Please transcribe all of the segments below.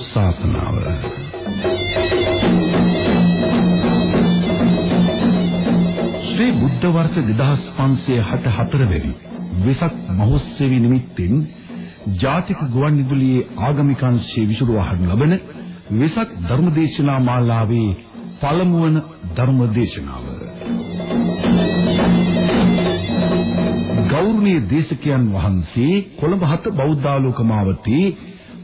ධර්මානුශාසනාව ශ්‍රී බුද්ධ වර්ෂ 2564 වෙනි වෙසක් මහෝත්සවය නිමිත්තෙන් ජාතික ගුවන්විදුලියේ ආගමික අංශයේ විසුරුවහන් ලබන වෙසක් ධර්මදේශනා මාලාවේ පළමු වන ධර්මදේශනාව. ගෞරවනීය දේශකයන් වහන්සේ කොළඹ හත බෞද්ධාලෝක මාවතී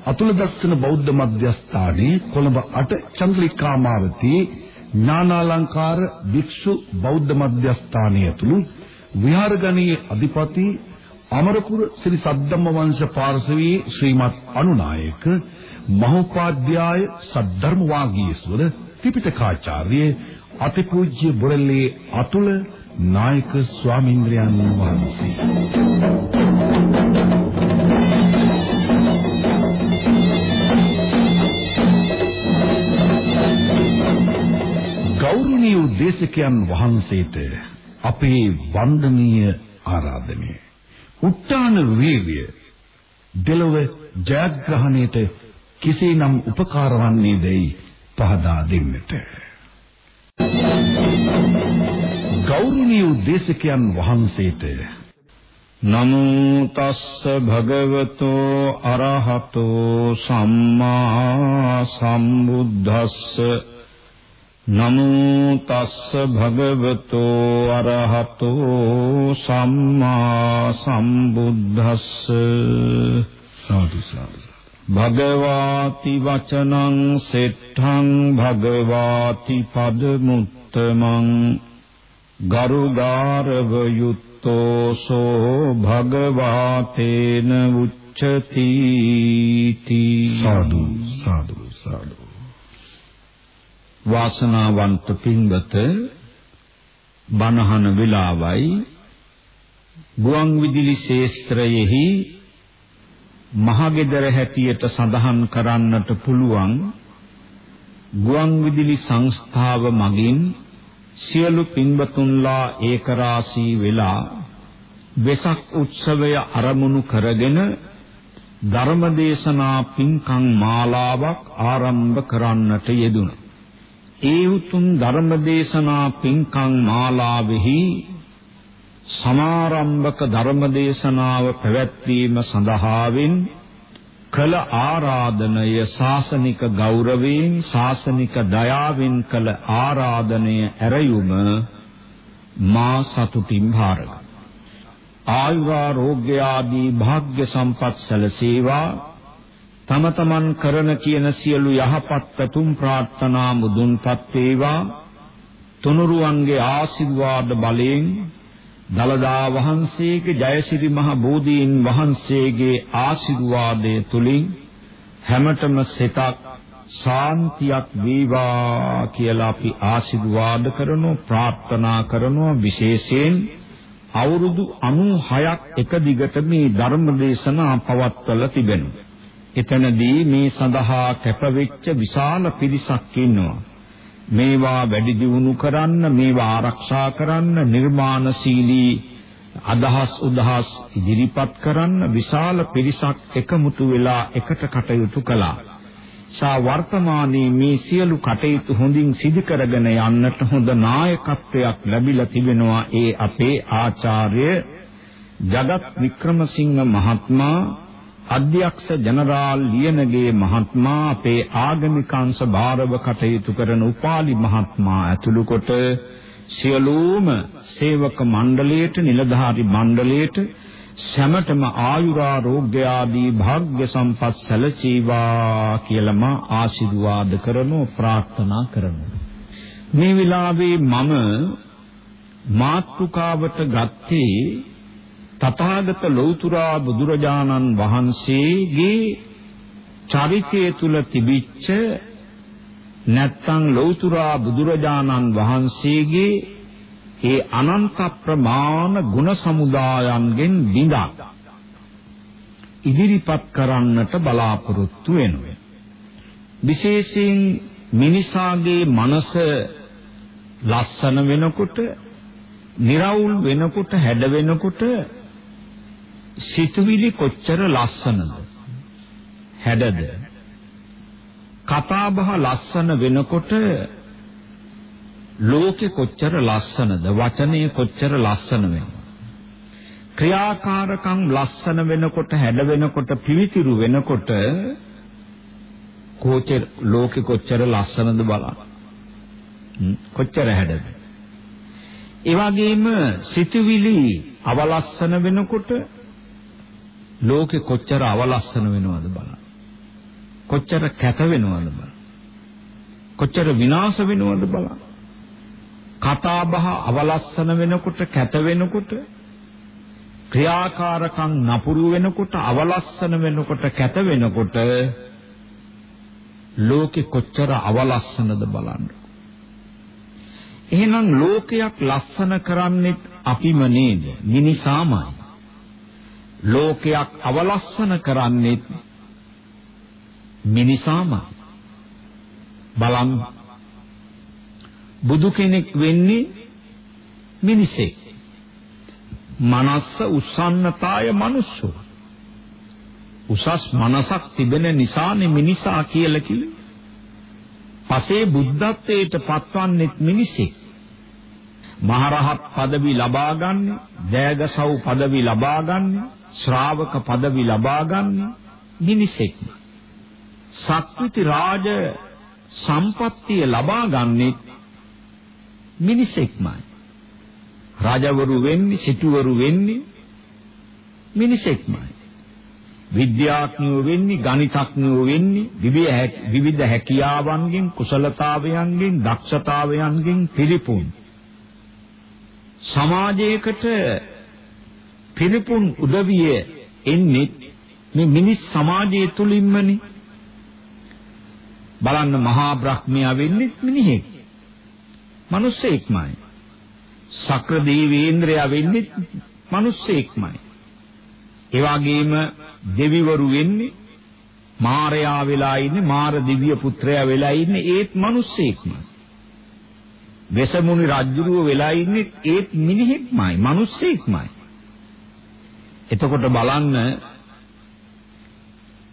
අතුල දස්සන බෞද්ධ මධ්‍යස්ථානයේ කොළඹ 8 චන්ද්‍රිකා මාවතී ඥානාලංකාර භික්ෂු බෞද්ධ මධ්‍යස්ථානයේ ඇතුළු විහාරගණීය අධිපති අමරපුර ශ්‍රී සද්ධම්ම වංශ පාර්ශවී ශ්‍රීමත් අනුනායක මහෝපාද්‍යය සද්ධර්ම වාගීස්වර ත්‍රිපිටකාචාර්ය අතිපූජ්‍ය බොරැල්ලේ අතුල නායක ස්වාමීන්ද්‍රයන් වහන්සේ. ගෞරවනීය දේශකයන් වහන්සේට අපේ වන්දනීය ආරාධනය. උත්තාන වේවිය දෙලොව ජයග්‍රහණයට කෙසේනම් උපකාර වන්නේ දැයි පහදා දෙන්නට. ගෞරවනීය දේශකයන් වහන්සේට නමෝ තස්ස භගවතෝ අරහතෝ සම්මා සම්බුද්දස්ස නමෝ තස්ස භගවතෝ අරහතෝ සම්මා සම්බුද්දස්ස. සාදු සාදු. භගවාති වචනං සෙට්ඨං භගවාති පදමුත්තමං. ගරුගාරව යුත්තෝ සෝ භගවාතේන උච්චති සාදු සාදු සාදු වාසනාවන්ත පින්වත බණහන වෙලාවයි ගුවන් විදුලි ශේස්ත්‍රයේහි මහගෙදර හැටියට සඳහන් කරන්නට පුළුවන් ගුවන් විදුලි සංස්ථාව මගින් සියලු පින්වතුන්ලා ඒකරාශී වෙලා වෙසක් උත්සවය ආරමුණු කරගෙන ධර්මදේශනා පින්කම් මාලාවක් ආරම්භ කරන්නට යෙදුණා. ඒ උතුම් ධර්මදේශනා පින්කම් මාලාවෙහි සමාරම්භක ධර්මදේශනාව පැවැත්වීම සඳහාවෙන් කළ ආරාධනය ශාසනික ගෞරවයෙන් ශාසනික දයාවෙන් කළ ආරාධනය ඇරයුම මා සතුටින් භාරයි. ආයුරෝග්‍ය ආදී භාග්‍ය සම්පත් සැලසේවා තම තමන් කරන කියන සියලු යහපත් පැතුම් ප්‍රාර්ථනා මුදුන්පත් වේවා තුනුරුවන්ගේ ආශිර්වාද බලයෙන් දලදා වහන්සේගේ ජයසිරි මහ බෝධීන් වහන්සේගේ ආශිර්වාදය තුලින් හැමතෙම සිතක් ශාන්තියක් වේවා කියලා අපි ආශිර්වාද කරනවා ප්‍රාර්ථනා කරනවා විශේෂයෙන් අවුරුදු 96ක් එක දිගට මේ ධර්ම දේශනා පවත්වලා තිබෙනවා. එතනදී මේ සඳහා කැපවෙච්ච විශාල පිරිසක් ඉන්නවා. මේවා වැඩි දියුණු කරන්න මේවා ආරක්ෂා කරන්න නිර්මාණශීලී අදහස් උදහස් ඉදිරිපත් කරන්න විශාල පිරිසක් එකමුතු වෙලා එකට කටයුතු කළා. සා වර්තමානයේ මේ සියලු කටයුතු හොඳින් සිදු කරගෙන යන්නට හොඳ නායකත්වයක් ලැබිලා තිබෙනවා ඒ අපේ ආචාර්ය ජගත් වික්‍රමසිංහ මහත්මයා අධ්‍යක්ෂ ජනරාල් ලියනගේ මහත්මයා අපේ ආගමික අංශ භාරව කටයුතු කරන උපාලි මහත්මයා ඇතුළු කොට සියලුම සේවක මණ්ඩලයට නිලධාරි මණ්ඩලයට සැමටම ආයුරාෝග්‍ය ආදී භාග්‍ය සම්පත් සැලසීවා කියලා මා ආශිර්වාද කරනු ප්‍රාර්ථනා කරමු. මේ විලාවේ මම මාත්‍රිකාවට ගත්තේ තථාගත ලෞතුරා බුදුරජාණන් වහන්සේගේ චරිතය තුල තිබිච්ච නැත්තම් ලෞතුරා බුදුරජාණන් වහන්සේගේ ඒ අනන්ත ප්‍රමාණ ගුණ සමුදායන්ගෙන් බිඳා ඉදිරිපත් කරන්නට බලාපොරොත්තු වෙනවා. විශේෂයෙන් මිනිසාගේ මනස ලස්සන වෙනකොට, निराවුල් වෙනකොට, හැඩ වෙනකොට සිතුවිලි කොච්චර ලස්සනද? හැඩද? කතා බහ ලස්සන වෙනකොට ලෝකෙ කොච්චර ලස්සනද වචනේ කොච්චර ලස්සන වෙනවද ක්‍රියාකාරකම් ලස්සන වෙනකොට හැඩ වෙනකොට පිවිතිරු වෙනකොට කොච්චර ලෝකෙ කොච්චර ලස්සනද බලන්න කොච්චර හැඩද ඒ වගේම සිතුවිලි අවලස්සන වෙනකොට ලෝකෙ කොච්චර අවලස්සන වෙනවද බලන්න කොච්චර කැත වෙනවද බලන්න කොච්චර විනාශ වෙනවද බලන්න කතා බහ අවලස්සන වෙනකොට කැත වෙනකොට ක්‍රියාකාරකම් නපුරු වෙනකොට අවලස්සන වෙනකොට කැත වෙනකොට ලෝකෙ කොච්චර අවලස්සනද බලන්න. එහෙනම් ලෝකයක් ලස්සන කරන්නේ අපිම නේද? මිනිසාමයි. ලෝකයක් අවලස්සන කරන්නේ මිනිසාම බලන්න බුදු කෙනෙක් වෙන්නේ මිනිසෙක් මනස්ස උස්සන්නතාය මනුස්සෝ උසස් මනසක් තිබෙන නිසානේ මිනිසා කියලා කිව්වේ. පසේ බුද්ධත්වයට පත්වන්නේත් මිනිසෙක්. මහරහත් পদවි ලබා ගන්න, දයගසව් পদවි ලබා ගන්න, ශ්‍රාවක পদවි ලබා ගන්න මිනිසෙක්. සක්විති රාජ සම්පත්තිය ලබා ගන්නෙ මිනිසෙක්මයි. රජවරු වෙන්නේ, සිටුවරු වෙන්නේ මිනිසෙක්මයි. විද්‍යාඥයෝ වෙන්නේ, ගණිතඥයෝ වෙන්නේ විවිධ හැකියාවන්ගෙන්, කුසලතාවයන්ගෙන්, දක්ෂතාවයන්ගෙන් පිරිපුන්. සමාජයකට පිරිපුන් උදවිය එන්නේ මේ මිනිස් සමාජය තුලින්මනේ. බලන්න මහා බ්‍රහ්මයා වෙන්නේ මිනිහෙක්. මිනිස්සෙක්මයි. සක්‍ර දේවේන්ද්‍රයා වෙන්නේ මිනිස්සෙක්මයි. ඒ වගේම දෙවිවරු වෙන්නේ මාරයා වෙලා ඉන්නේ මාර දිව්‍ය පුත්‍රයා වෙලා ඉන්නේ ඒත් මිනිස්සෙක්මයි. වෙසමුනි රජුරුව වෙලා ඉන්නේ ඒත් මිනිහෙක්මයි මිනිස්සෙක්මයි. එතකොට බලන්න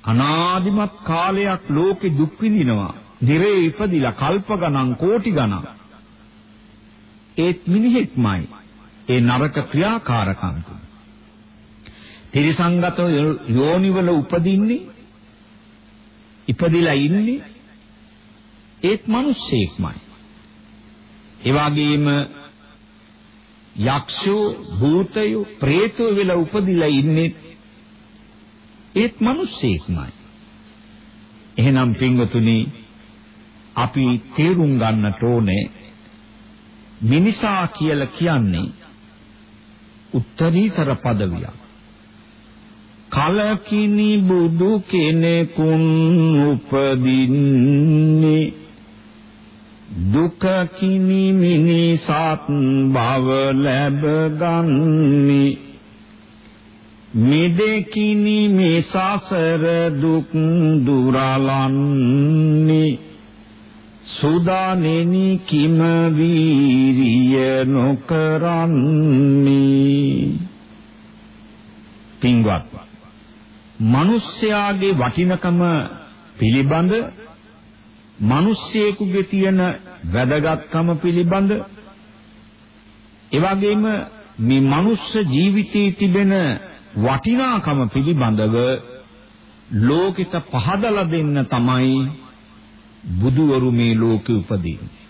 අනාදිමත් කාලයක් ලෝකෙ දුක් විඳිනවා. නිරේ ඉපදිලා කල්ප ගණන් කෝටි ගණන් ඒත් මිනිහෙක්මයි. ඒ නරක ක්‍රියාකාරකම් තුන. තිරිසංගත යෝනිවල උපදින්නේ ඉපදිලා ඉන්නේ ඒත් මිනිස්සෙක්මයි. ඒ වගේම යක්ෂයෝ භූතයෝ പ്രേතයෝ වෙලා උපදිලා ඉන්නේ ඒත් මිනිස්සෙක්මයි. එහෙනම් පින්වතුනි අපි තේරුම් ගන්නට ඕනේ මිනිසා කියලා කියන්නේ උත්තරීතර පදවියක්. කලකිනි බුදු කෙනෙකුන් උපදින්නේ දුක කිනි මිනිසත් භව ලැබ ගන්නේ මිදෙකිනි මේ සසර දුක් දුරලන්නේ. සුදානෙනි කිම වීරිය නොකරන්නේ. පින්වත් මිනිස්යාගේ වටිනකම පිළිබඳ මිනිස්සෙකුගේ තියෙන වැදගත්කම පිළිබඳ එවැගේම මේ මනුස්ස ජීවිතයේ තිබෙන වටිනාකම පිළිබඳව ලෝකිත පහදලා දෙන්න තමයි බුදුවරු මේ ලෝකෙ උපදින්නේ.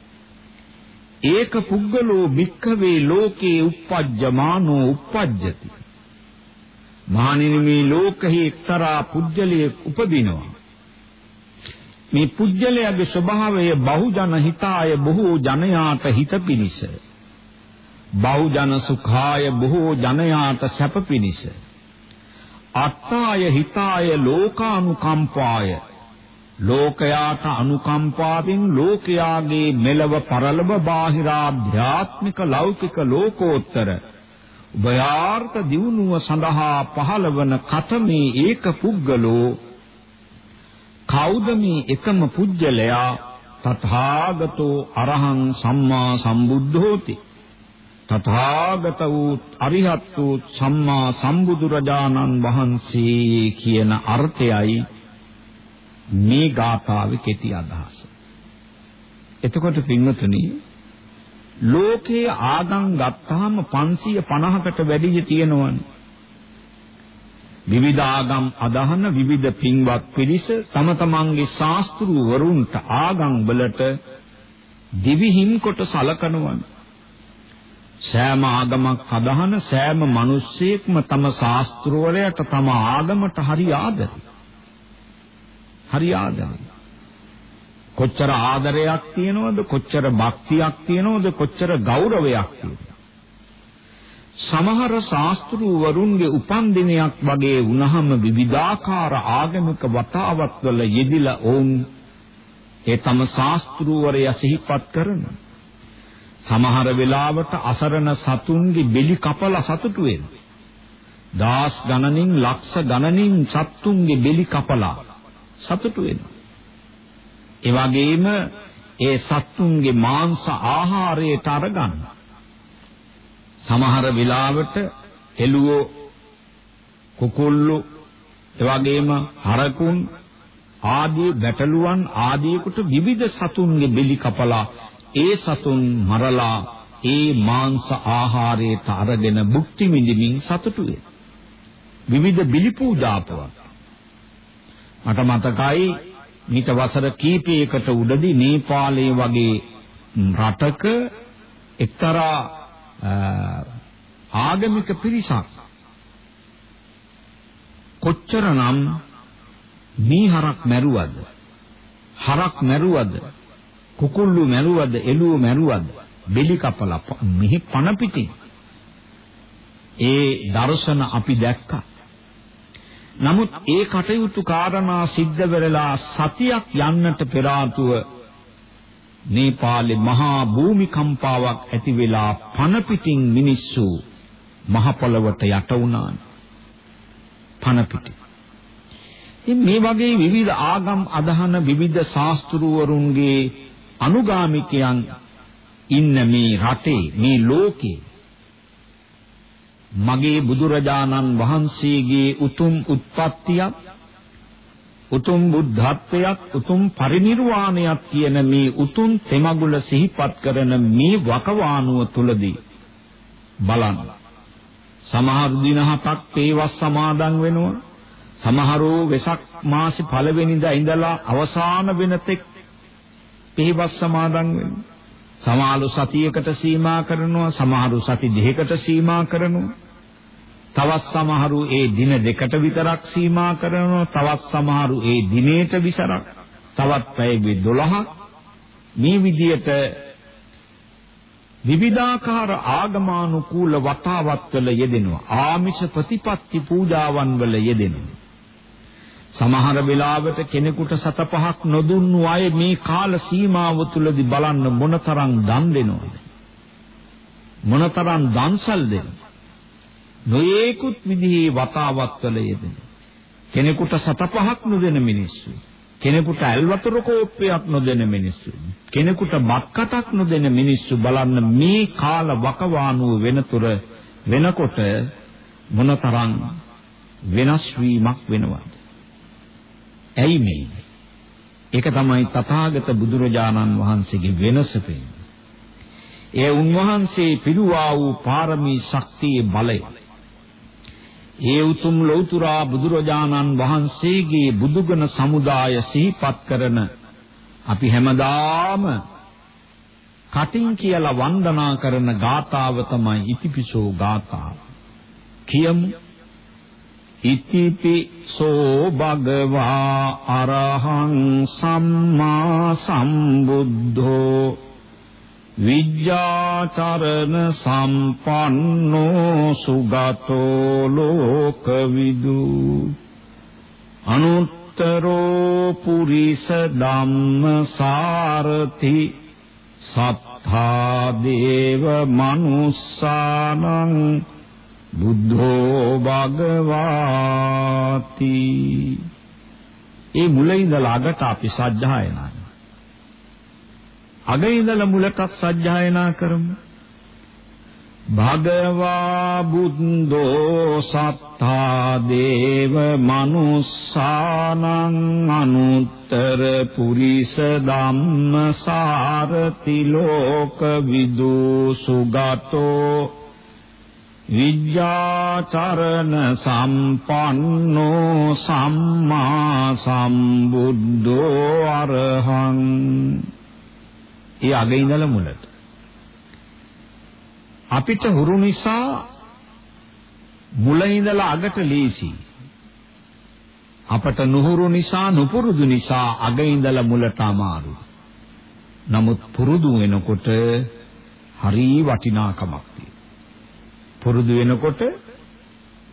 ඒක පුද්ගලෝ භික්ඛවේ ලෝකේ uppajjamaano uppajjati. මහණෙනි මේ ලෝකෙහි එක්තරා පුජ්‍යලියෙක් උපදිනවා. මේ පුජ්‍යලයාගේ ස්වභාවය බහුජන හිතාය බොහෝ ජනයාට හිත පිනිස. බහුජන සුඛාය බොහෝ ජනයාට සැප පිනිස. අත්තාය හිතාය ලෝකානුකම්පාය ලෝකයාට අනුකම්පාවෙන් ලෝකයාගේ මෙලව පරලව බාහිර ආධ්‍යාත්මික ලෞකික ලෝකෝත්තර උභයාර්ථ දියුණුව සඳහා පහළවන කතමේ ඒක පුද්ගලෝ කවුද මේ එකම පුජ්‍යලයා තථාගතෝ අරහං සම්මා සම්බුද්ධෝති තථාගත වූ අරිහත් වූ සම්මා සම්බුදුරජාණන් වහන්සේ කියන අර්ථයයි මේ ගාථාවේ කෙටි අදහස. එතකොට පින්වතුනි ලෝකයේ ආගම් ගත්තාම 550කට වැඩිය තියෙනවනේ. විවිධ ආගම් අදහන විවිධ පින්වත් පිරිස තම තමන්ගේ ශාස්ත්‍රූවරුන්ට ආගම් වලට දිවිහිම් කොට සලකනවනේ. සෑම ආගමක් අදහන සෑම මිනිස්සෙක්ම තම ශාස්ත්‍රවලයට තම ආගමට හරි ආදරයි. හරි ආදරයි. කොච්චර ආදරයක් තියෙනවද කොච්චර භක්තියක් තියෙනවද කොච්චර ගෞරවයක් තියෙනවද සමහර ශාස්ත්‍රූවරුන්ගේ උපන්දිනයක් වගේ වුණහම විවිධාකාර ආගමික වතාවත් වල යෙදිලා ඔවුන් ඒ තම ශාස්ත්‍රූවරයා සිහිපත් කරනවා සමහර වෙලාවට අසරණ සතුන්ගේ බෙලි කපලා සතුටු වෙනවා. දාස් ගණනින් ලක්ෂ ගණනින් සතුන්ගේ බෙලි කපලා සතුටු වෙනවා. ඒ වගේම ඒ සතුන්ගේ මාංශ ආහාරයට අරගන්න. සමහර වෙලාවට එළුවෝ කුකුල්ලු ඒ වගේම හරකුන් ආදී බැටළුවන් ආදීකට විවිධ සතුන්ගේ බෙලි කපලා ඒ සතුන් මරලා ඒ මාංශ ආහාරයට අරගෙන භුක්ති විඳින්මින් සතුටු වේ. විවිධ බිලි පූජාපවත්. මට මතකයි මිට වසර කීපයකට උඩදී නේපාලයේ වගේ රටක එක්තරා ආගමික පිරිසක්. කොච්චරනම් මීහරක් මැරුවද? හරක් මැරුවද? කුකුල්ලු මැරුවද? එළුව මැරුවද? බෙලි කපලා මෙහි පණ පිටින් ඒ දර්ශන අපි දැක්කා. නමුත් ඒ කටයුතු කාරණා සිද්ධ වෙලා සතියක් යන්නට පෙර ආතුව නේපාලේ මහා භූමිකම්පාවක් ඇති වෙලා පණ පිටින් මිනිස්සු මහ පොළවට යට වුණා. පණ පිටින්. ඉතින් මේ වගේ විවිධ ආගම් අදහන විවිධ ශාස්ත්‍රූවරුන්ගේ අනුගාමිකයන් ඉන්න මේ රටේ මේ ලෝකේ මගේ බුදුරජාණන් වහන්සේගේ උතුම් උත්පත්තියක් උතුම් බුද්ධත්වයක් උතුම් පරිණිරවාණයක් කියන මේ උතුම් තෙමගුල සිහිපත් කරන මේ වකවානුව තුලදී බලන්න සමහර දින හතක් තේවස් සමාදන් වෙනවා සමහරෝ වෙසක් මාසේ පළවෙනිදා ඉඳලා අවසාන වෙනතෙක් පිහිවස් සමාදන් වෙනවා. සමහරු සතියකට සීමා කරනවා, සමහරු සති දෙකකට සීමා කරනවා. තවත් සමහරු ඒ දින දෙකට විතරක් සීමා කරනවා, තවත් සමහරු ඒ දිනේට විතරක්, තවත් පැය 12ක් මේ විදියට විවිධාකාර ආගමානුකූල වතාවත් වල යෙදෙනවා. ආමිෂ ප්‍රතිපත්ති පූජාවන් වල යෙදෙනවා. සමහර වෙලාවට කෙනෙකුට සත පහක් නොදුන්නු අය මේ කාල සීමාව තුලදී බලන්න මොනතරම් දන් දෙනවද මොනතරම් දන්සල් දෙනවද නොයේකුත් විදිහේ වතාවත් වල යෙදෙන. කෙනෙකුට සත පහක් නොදෙන මිනිස්සු. කෙනෙකුට ඇල්වතුර කෝප්පයක් නොදෙන මිනිස්සු. කෙනෙකුට බක්කටක් නොදෙන මිනිස්සු බලන්න මේ කාල වකවානුව වෙනතුර වෙනකොට මොනතරම් වෙනස් වීමක් වෙනවද? ඇයි මේ? ඒක තමයි තථාගත බුදුරජාණන් වහන්සේගේ වෙනස ඒ උන්වහන්සේ පිළුවා වූ පාරමී ශක්තියේ බලය. ඒ උතුම් ලෞතුරා බුදුරජාණන් වහන්සේගේ බුදුගුණ සමුදාය සිහිපත් කරන අපි හැමදාම කටින් කියලා වන්දනා කරන ගාතාව තමයි ඉතිපිසෝ ගාතාව. කියමු ඉතිපිසෝ භගවා අරහං සම්මා සම්බුද්ධෝ විජ්ජාචරණ සම්පන්නෝ සුගතෝ ලෝකවිදු. අනුත්තරෝ පුරිස ධම්ම සාරති. සත්තා දේව මනුස්සානං බුද්ධෝ භගවාති. ඒ මුල ඉඳලා අගට අපි සජ්ජායනා අග ඉඳලා මුලට සජ්ජායනා කරමු. භගවා බුද්ධෝ සත්තා දේව මනුස්සානං අනුත්තර පුරිස ධම්මසාරති ලෝක විදු සුගතෝ විද්‍යාචරණ සම්පන්නෝ සම්මා සම්බුද්ධෝ අරහං. ඒ අගේ ඉඳලා මුලට අපිට හුරු නිසා මුල ඉඳලා අගට ලීසි. අපට නුහුරු නිසා නුපුරුදු නිසා අග ඉඳලා මුලට අමාරු. නමුත් පුරුදු වෙනකොට හරි වටිනාකමක් පුරුදු වෙනකොට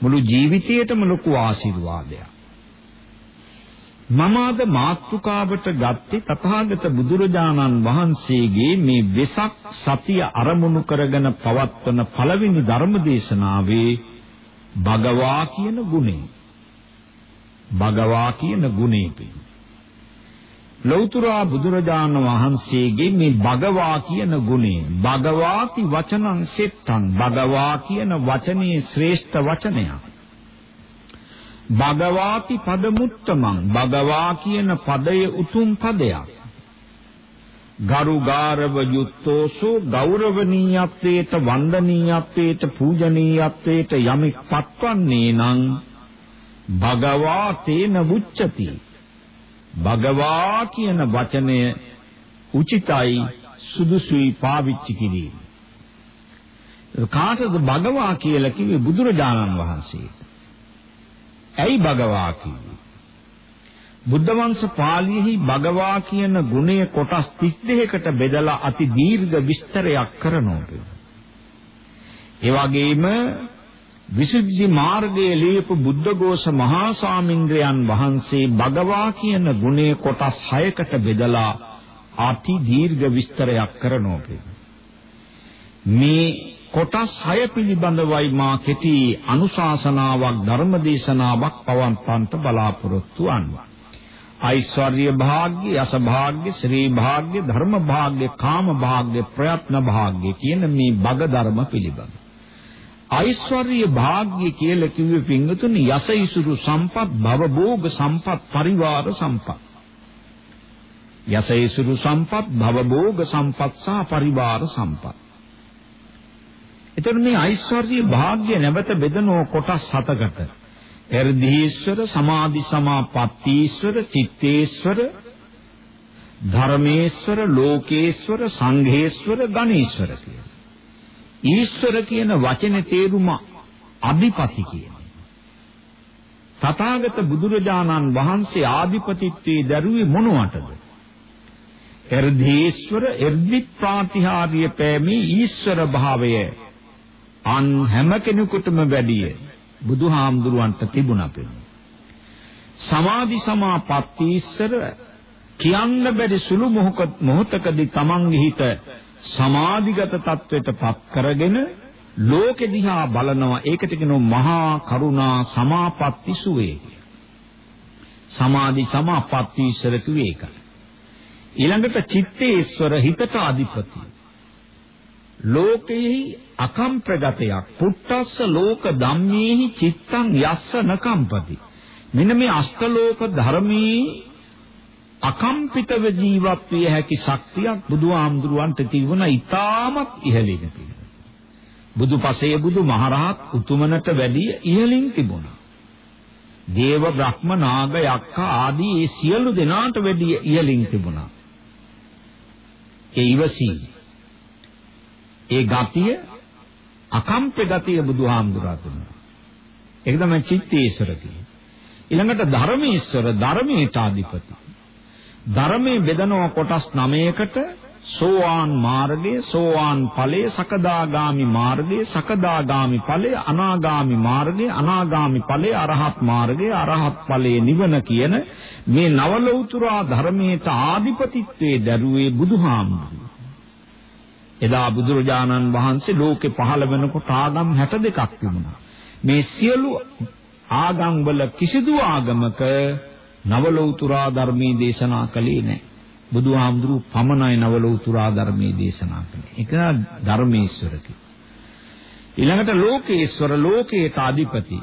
මුළු ජීවිතේටම ලොකු ආශිර්වාදයක්. මම අද මාත්‍රිකාවට ගත්තේ තථාගත බුදුරජාණන් වහන්සේගේ මේ වෙසක් සතිය අරමුණු කරගෙන පවත්වන පළවෙනි ධර්ම දේශනාවේ භගවා කියන ගුණය. භගවා කියන ගුණේ ලෞතර බුදුරජාණන් වහන්සේගේ මේ භගවා කියන ගුණය. භගවාති වචනං සෙත්තං. භගවා කියන වචනේ ශ්‍රේෂ්ඨ වචනයක්. භගවාති පදමුත්තමං. භගවා කියන පදය උතුම් පදයක්. ගරු ගාරව යුත්තෝසෝ ගෞරවනීයත්වයට වන්දනීයත්වයට පූජනීයත්වයට යමෙක් පත්වන්නේ නම් භගවා තේන මුච්චති භගවා කියන වචනය උචිතයි සුදුසුයි පාවිච්චි කිරීම. කාටද භගවා කියලා කිව්වේ බුදුරජාණන් වහන්සේට? ඇයි භගවා කිව්වේ? බුද්ධ වංශ පාළියේහි භගවා කියන ගුණය කොටස් 32කට බෙදලා අති දීර්ඝ විස්තරයක් කරනවා. ඒ වගේම විසුද්ධි මාර්ගයේ ලියපු බුද්ධඝෝෂ මහා සාමින්ද්‍රයන් වහන්සේ භගවා කියන ගුණය කොටස් 6කට බෙදලා අති දීර්ඝ විස්තරයක් කරනවා. මේ කොටස් 6 පිළිබඳවයි මා කෙටි අනුශාසනාවක් ධර්මදේශනාවක් පවන්වන්නට බලාපොරොත්තු වන්නේ. ඓශ්වර්ය භාග්‍ය, යස භාග්‍ය, ශ්‍රී භාග්‍ය, ධර්ම භාග්‍ය, කාම භාග්‍ය, ප්‍රයත්න භාග්‍ය කියන මේ බග ධර්ම පිළිබඳ. ඓශ්වර්ය භාග්‍ය කියලා කිව්වේ පින්වතුනි යස ඉසුරු සම්පත්, භව භෝග සම්පත්, පරිවාර සම්පත්. යස ඉසුරු සම්පත්, භව භෝග සම්පත් සහ පරිවාර සම්පත්. එතකොට මේ ඓශ්වර්ය භාග්ය නැවත බෙදනෝ කොටස් හතකට. එර්ධීශ්වර, සමාධි සමාපත්තීශ්වර, චිත්තේශ්වර, ධර්මේශ්වර, ලෝකේශ්වර, සංඝේශ්වර, ගණේශ්වර කියලා. ඊශ්වර කියන වචනේ තේරුම අධිපති කියන. තථාගත බුදුරජාණන් වහන්සේ ආධිපතිත්වයේ දරුවේ මොනවටද? එර්ධීශ්වර, එර්ධි ප්‍රාතිහාර්ය පෑමේ ඊශ්වර භාවය අන් හැම කෙනෙකුටම වැඩිය බුදුහාමුදුරුවන්ට තිබුණා පෙනුන. සමාධි සමාපatti ඉස්සර කියන්න බැරි සුළු මොහොතකදී තමන්ගේ හිත සමාධිගත තත්වයට පත් කරගෙන ලෝකෙ දිහා බලනවා. ඒකට කියනවා මහා කරුණා සමාපatti සුවේ සමාධි සමාපatti ඉස්සර කිව්වේ ඒකයි. ඊළඟට චිත්තේශ්වර හිතට අධිපති ලෝකෙහි අකම්ප්‍රගතයක්. පුට්ටස්ස ලෝක ධම්මේහි චිත්තං යස්ස නකම්පති. මෙන්න මේ අෂ්ටලෝක ධර්මයේ අකම්පිතව ජීවත් විය හැකි ශක්තියක් බුදුහාමුදුරුවන්ට තිබුණා ඊටමත් ඉහළින් තිබුණා. බුදුපසේ බුදු මහරහත් උතුමනට වැඩිය ඉහළින් තිබුණා. දේව බ්‍රහ්ම නාග යක්ඛ ආදී මේ සියලු දෙනාට වැඩිය ඉහළින් තිබුණා. ඒ ඉවසීම. ඒ ගතිය අකම්ප්‍ය ගතිය බුදුහාමුදුරුවෝ දුන්නා. ඒක තමයි චිත්තේශ්වර කියන්නේ. ඊළඟට ධර්මේශ්වර ධර්මයට අධිපති. ධර්මයේ බෙදනවා කොටස් 9කට සෝවාන් මාර්ගය, සෝවාන් ඵලය, සකදාගාමි මාර්ගය, සකදාගාමි ඵලය, අනාගාමි මාර්ගය, අනාගාමි ඵලය, අරහත් මාර්ගය, අරහත් ඵලය නිවන කියන මේ නවලෞතුරා ධර්මයට ආධිපතිත්වයේ දරුවේ බුදුහාමුදුරුවෝ. එදා බුදුරජාණන් වහන්සේ ලෝකේ පහළ වෙනකොට ආගම් 62ක් තිබුණා. මේ සියලු ආගම් වල කිසිදු ආගමක නවලෝතුරා ධර්මයේ දේශනා කළේ නැහැ. බුදුහාමුදුරු පමණයි නවලෝතුරා ධර්මයේ දේශනා කළේ. ඒක ධර්මේශ්වර ඊළඟට ලෝකේශ්වර ලෝකේට අධිපති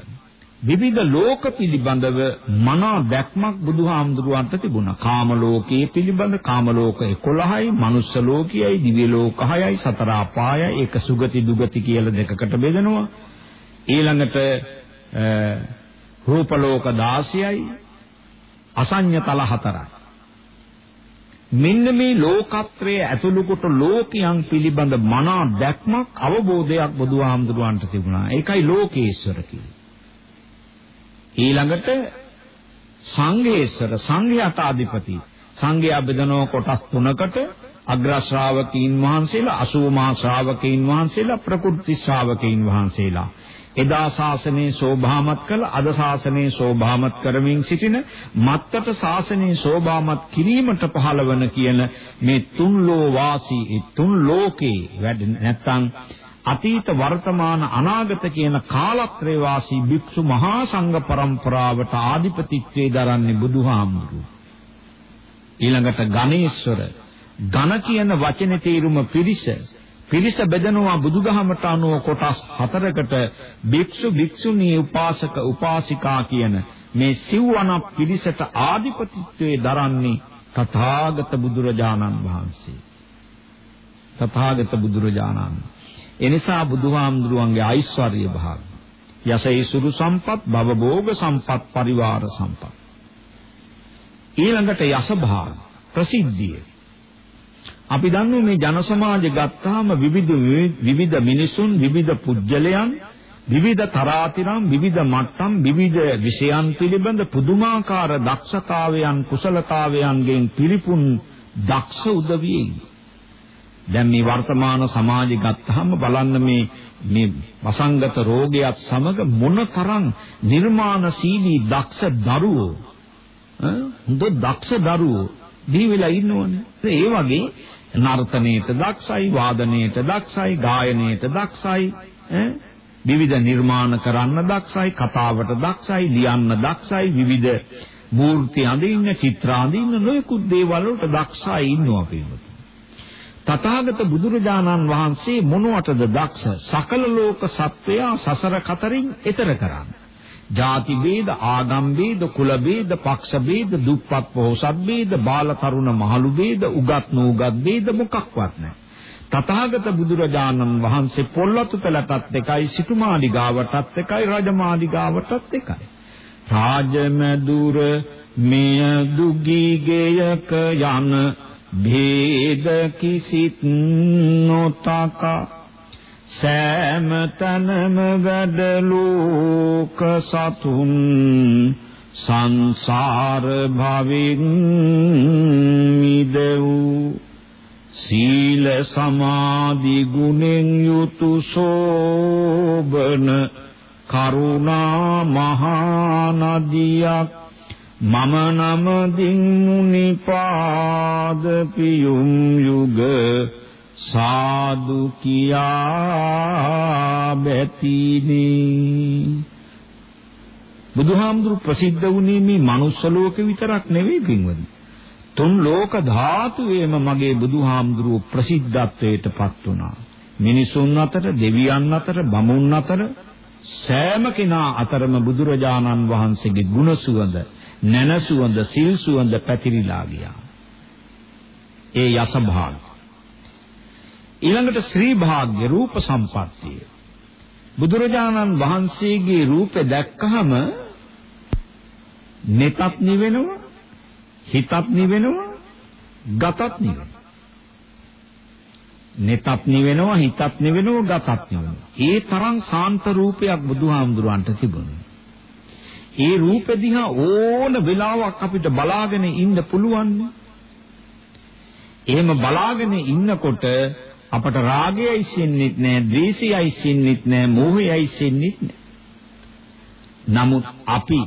විවිධ ලෝක පිළිබඳව මනා දැක්මක් බුදුහාමුදුරුවන්ට තිබුණා. කාම ලෝකයේ පිළිබඳ කාම ලෝක 11යි, මනුස්ස ලෝකයයි, දිව්‍ය ලෝක 6යි, සතර අපායයි, ඒක සුගති දුගති කියලා දෙකකට බෙදෙනවා. ඊළඟට රූප ලෝක 16යි, අසඤ්ඤතල 4යි. මෙන්න මේ ලෝකත්‍රයේ ඇතුළු කොට ලෝකයන් පිළිබඳ මනා දැක්මක් අවබෝධයක් බුදුහාමුදුරුවන්ට තිබුණා. ඒකයි ලෝකේශ්වර කියන්නේ. ඊළඟට සංඝේශ්වර සංඝයාට අධිපති සංඝයා බෙදනෝ කොටස් තුනකට අග්‍ර ශ්‍රාවකීන් වහන්සේලා 80 මහා ශ්‍රාවකීන් වහන්සේලා ප්‍රකෘති ශ්‍රාවකීන් වහන්සේලා. එදා ශාසනයේ සෝභාමත් කළ අද ශාසනයේ සෝභාමත් කරමින් සිටින මත්තර ශාසනයේ සෝභාමත් කිරීමට පහළවන කියන මේ තුන් ලෝ වාසී තුන් ලෝකේ වැඩ නැත්නම් අතීත වර්තමාන අනාගත කියන කාලත්‍රේ වාසී භික්ෂු මහා සංඝ පරම්පරාවට ආධිපතිත්වයේ දරන්නේ බුදුහාමුදුරුවෝ. ඊළඟට ගණේශ්වර ඝන කියන වචනේ තේරුම පිරිස පිරිස බෙදනවා බුදුදහමට අනුව කොටස් හතරකට භික්ෂු භික්ෂුණී උපාසක උපාසිකා කියන මේ සිව්වන පිරිසට ආධිපතිත්වයේ දරන්නේ තථාගත බුදුරජාණන් වහන්සේ. තථාගත බුදුරජාණන් එනිසා බුදුහාමුදුරුවන්ගේ ඓශ්වර්ය භාග. යසයිසුරු සම්පත් භවභෝග සම්පත් පරිවාර සම්පත්. ඊළඟට යස භාග ප්‍රසිද්ධිය. අපි දන්නවා මේ ජන සමාජය ගත්තාම විවිධ විවිධ මිනිසුන් විවිධ පුජ්‍යලයන් විවිධ තරාතිරම් විවිධ මට්ටම් විවිධ විෂයන් පිළිබඳ පුදුමාකාර දක්ෂතාවයන් කුසලතාවයන්ගෙන් පිරිපුන් දක්ෂ උදවියෙන්. දැන් මේ වර්තමාන සමාජය ගත්තාම බලන්න මේ මේ වසංගත රෝගයත් සමග මොනතරම් නිර්මාණශීලී දක්ෂ දරුවෝ හොඳ දක්ෂ දරුවෝ දීවිලා ඉන්නවනේ. ඒ වගේ නර්තනයේට දක්ෂයි, වාදනයේට දක්ෂයි, ගායනයේට දක්ෂයි, විවිධ නිර්මාණ කරන්න දක්ෂයි, කතාවට දක්ෂයි, ලියන්න දක්ෂයි, විවිධ මූර්ති අඳින්න, චිත්‍ර අඳින්න නොයෙකුත් දේවල් වලට දක්ෂයි ඉන්නවා පිළිබඳ. තථාගත බුදුරජාණන් වහන්සේ මොනවටද දක්ෂ? සකල ලෝක සත්වයා සසර කතරින් එතර කරන්නේ. ಜಾති ભેද, ආගම් ભેද, කුල ભેද, පක්ෂ ભેද, දුප්පත් පොහොසත් ભેද, බාල තරුණ මහලු ભેද, උගත් නූගත් ભેද මොකක්වත් නැහැ. තථාගත බුදුරජාණන් වහන්සේ පොල්ලතුතලටත් එකයි, සිටුමාලිගාවටත් එකයි, රජමාලිගාවටත් එකයි. රාජමදුර මෙය දුගී ගේයක යන භේද කිසිත් නොතක. සෑම තනම වැඩ ලෝක සතුන් සංසාර භවෙන් මිදෙව්. සීල සමාධි ගුණෙන් යුතු සෝබන කරුණා මහා නදියක් මම නමදින් මුනිපාද පියුම් යුග සාදු කියා බැතිනේ බුදුහාමුදුරු ප්‍රසිද්ධ වුණේ මේ මනුස්ස ලෝකෙ විතරක් නෙවෙයි පින්වදි. තුන් ලෝක ධාතුවේම මගේ බුදුහාමුදුරුව ප්‍රසිද්ධත්වයටපත් වුණා. මිනිසුන් අතර, දෙවියන් අතර, බමුණන් අතර සෑම කෙනා අතරම බුදුරජාණන් වහන්සේගේ ගුණ සුවඳ නැන සුවඳ සිල් සුවඳ පැතිරිලා ගියා. ඒ යස භාග. ඊළඟට ශ්‍රී භාග්‍ය රූප සම්පත්තිය. බුදුරජාණන් වහන්සේගේ රූපේ දැක්කහම netat නිවෙනවා, හිතත් නිවෙනවා, ගතත් නිවෙනවා. netat නිවෙනවා, හිතත් නිවෙනවා, ගතත් නිවෙනවා. ඒ තරම් සාන්ත රූපයක් බුදුහාමුදුරන්ට තිබුණා. ඒ රූපෙ දිහා ඕන වෙලාවක් අපිට බලාගෙන ඉන්න පුළුවන්. එහෙම බලාගෙන ඉන්නකොට අපට රාගයයි සින්නෙත් නෑ, ද්වේෂයයි සින්නෙත් නෑ, මෝහයයි සින්නෙත් නෑ. නමුත් අපි